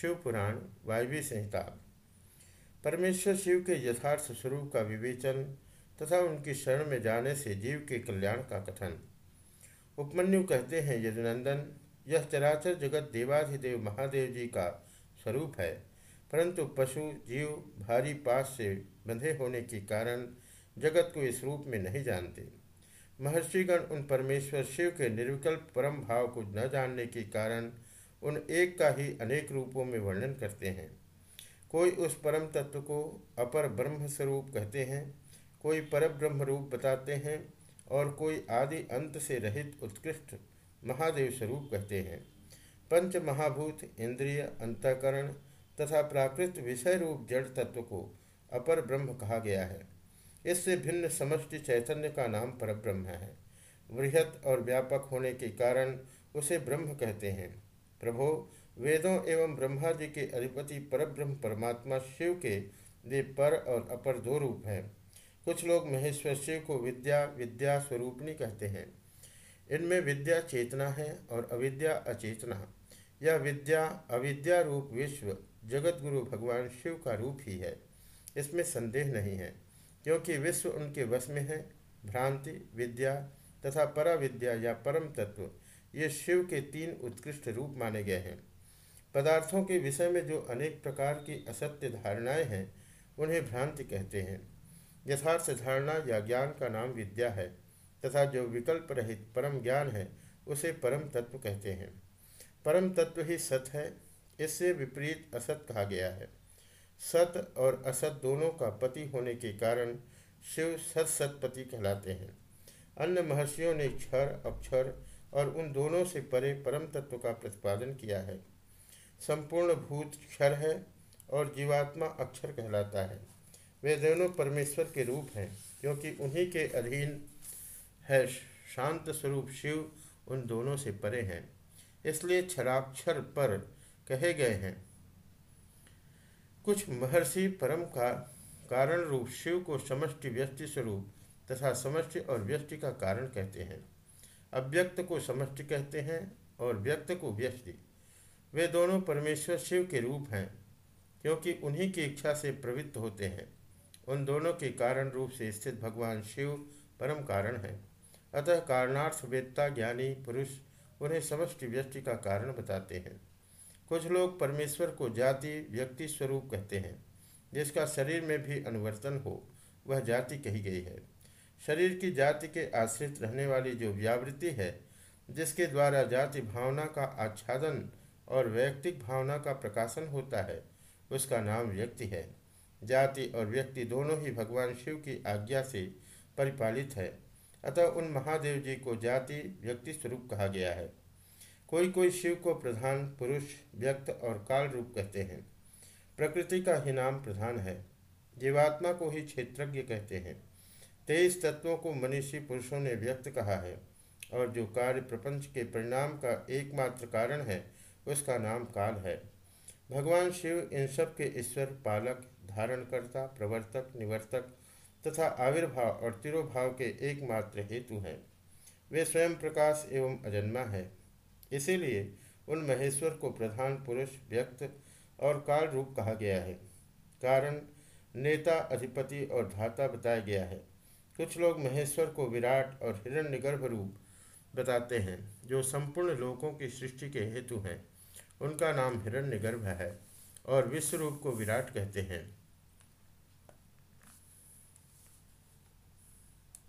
शिव पुराण वायवी संहिता। परमेश्वर शिव के यथार्थ स्वरूप का विवेचन तथा उनकी शरण में जाने से जीव के कल्याण का कथन। उपमन्यु कहते हैं, यदुनंदन, यह चराचर जगत देवाधिदेव महादेव जी का स्वरूप है, परंतु पशु, जीव, भारी पास से बंधे होने के कारण जगत को इस रूप में नहीं जानते। महर्षिगण उन परमेश्वर शिव के निर्विकल्प परम भाव को न जानने के कारण उन एक का ही अनेक रूपों में वर्णन करते हैं। कोई उस परम तत्व को अपर ब्रह्म स्वरूप कहते हैं, कोई पर ब्रह्म रूप बताते हैं, और कोई आदि अंत से रहित उत्कृष्ट महादेव स्वरूप कहते हैं। पंच महाभूत, इंद्रिय, अंतकरण तथा प्राकृत विषय रूप जड़ तत्व को अपर ब्रह्म कहा गया है। इससे भिन्न समष्टि चैतन्य का नाम परब्रह्म है। वृहत और व्यापक होने के कारण उसे ब्रह्म कहते हैं। प्रभो, वेदों एवं ब्रह्मा जी के अधिपति परब्रह्म परमात्मा शिव के वे पर और अपर दो रूप हैं। कुछ लोग महेश्वर शिव को विद्या विद्या स्वरूपणी कहते हैं। इनमें विद्या चेतना है और अविद्या अचेतना। यह विद्या, अविद्या रूप विश्व जगत गुरु भगवान शिव का रूप ही है। इसमें संदेह नहीं है, क्योंकि विश्व उनके वश में है। भ्रांति, विद्या तथा पराविद्या या परम तत्व ये शिव के तीन उत्कृष्ट रूप माने गए हैं। पदार्थों के विषय में जो अनेक प्रकार की असत्य धारणाएँ हैं, उन्हें भ्रांति कहते हैं। यथार्थ धारणा या ज्ञान का नाम विद्या है, तथा जो विकल्प रहित परम ज्ञान है, उसे परम तत्व कहते हैं। परम तत्व ही सत है, इससे विपरीत असत कहा गया है। सत और असत दोनों का पति होने के कारण शिव सत सतपति कहलाते हैं। अन्य महर्षियों ने क्षर, अक्षर और उन दोनों से परे परम तत्व का प्रतिपादन किया है। संपूर्ण भूत क्षर है और जीवात्मा अक्षर कहलाता है। वे दोनों परमेश्वर के रूप हैं, क्योंकि उन्हीं के अधीन है शांत स्वरूप शिव उन दोनों से परे हैं। इसलिए क्षराक्षर पर कहे गए हैं। कुछ महर्षि परम का कारण रूप शिव को समष्टि व्यष्टि स्वरूप तथा समष्टि और व्यष्टि का कारण कहते हैं। अव्यक्त को समष्टि कहते हैं और व्यक्त को व्यष्टि। वे दोनों परमेश्वर शिव के रूप हैं, क्योंकि उन्हीं की इच्छा से प्रवृत्त होते हैं। उन दोनों के कारण रूप से स्थित भगवान शिव परम कारण है। अतः कारणार्थ वेत्ता, ज्ञानी, पुरुष उन्हें समष्टि व्यष्टि का कारण बताते हैं। कुछ लोग परमेश्वर को जाति, व्यक्ति स्वरूप कहते हैं, जिसका शरीर में भी अनुवर्तन हो, वह जाति कही गई है। शरीर की जाति के आश्रित रहने वाली जो व्यावृत्ति है, जिसके द्वारा जाति भावना का आच्छादन और वैयक्तिक भावना का प्रकाशन होता है, उसका नाम व्यक्ति है। जाति और व्यक्ति दोनों ही भगवान शिव की आज्ञा से परिपालित है। अतः उन महादेव जी को जाति व्यक्ति स्वरूप कहा गया है। कोई कोई शिव को प्रधान, पुरुष, व्यक्त और काल रूप कहते हैं। प्रकृति का ही नाम प्रधान है। जीवात्मा को ही क्षेत्रज्ञ कहते हैं। तेईस तत्वों को मनीषी पुरुषों ने व्यक्त कहा है, और जो कार्य प्रपंच के परिणाम का एकमात्र कारण है, उसका नाम काल है। भगवान शिव इन सब के ईश्वर, पालक, धारणकर्ता, प्रवर्तक, निवर्तक तथा आविर्भाव और तिरोभाव के एकमात्र हेतु हैं। वे स्वयं प्रकाश एवं अजन्मा है। इसीलिए उन महेश्वर को प्रधान पुरुष, व्यक्त और काल रूप कहा गया है। कारण नेता, अधिपति और धाता बताया गया है। कुछ लोग महेश्वर को विराट और हिरण्यगर्भ रूप बताते हैं, जो संपूर्ण लोकों की सृष्टि के हेतु हैं। उनका नाम हिरण्यगर्भ है और विश्व रूप को विराट कहते हैं।